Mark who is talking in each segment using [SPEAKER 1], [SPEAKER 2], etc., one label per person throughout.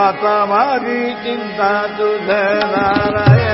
[SPEAKER 1] आता माझी चिंता तुझ नारायण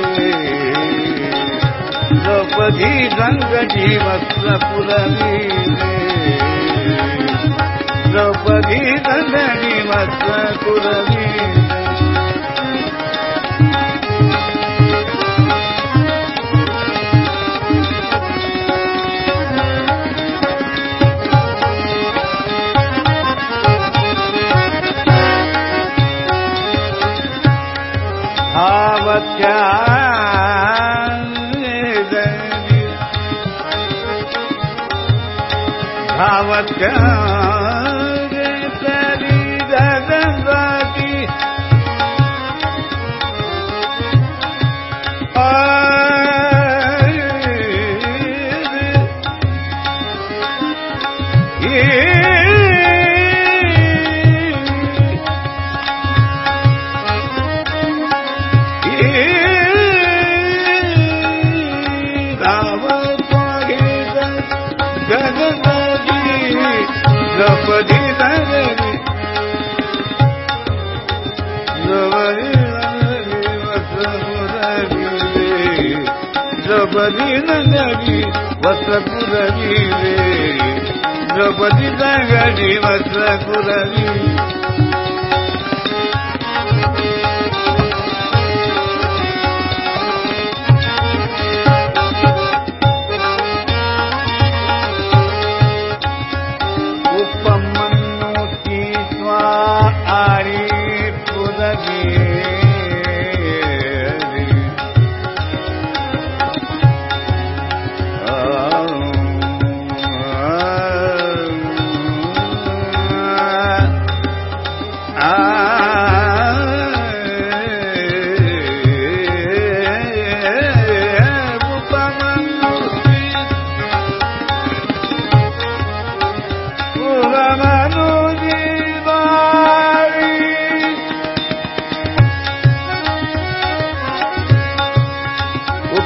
[SPEAKER 1] द्रौपदी रङ्गजी वस्त्रपुरी द्रौपदी रङ्गजी वस्त्रपुरी आवत्या Yeah. द्रौपदी नगरी द्रौपदी नगरी वस्त्रपुरी रे द्रौपदी नगरी वस्त्रपुरी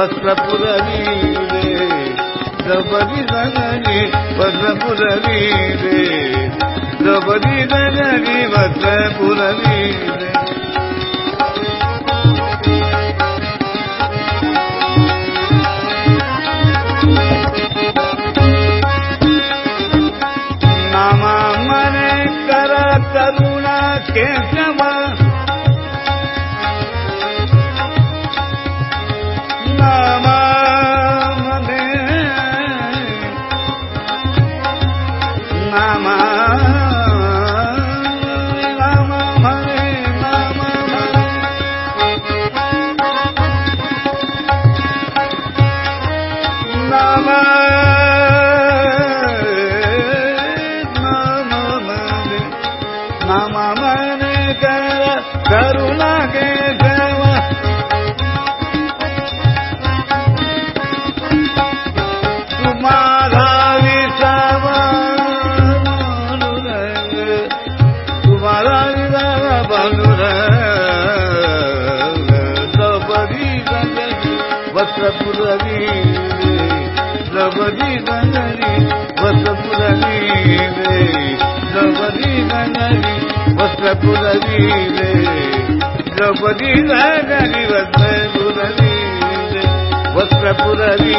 [SPEAKER 1] वस्त्रपुरी रे द्रौपदी गंगनी वस्त्रपुरी रे द्रौपदी गंगनी वस्त्रपुरी रे Mama వసపురీ రవరి గణరి వసపురీ రవరి గణరి వసపురీ రవరి గణరి వసపురీ వసపురీ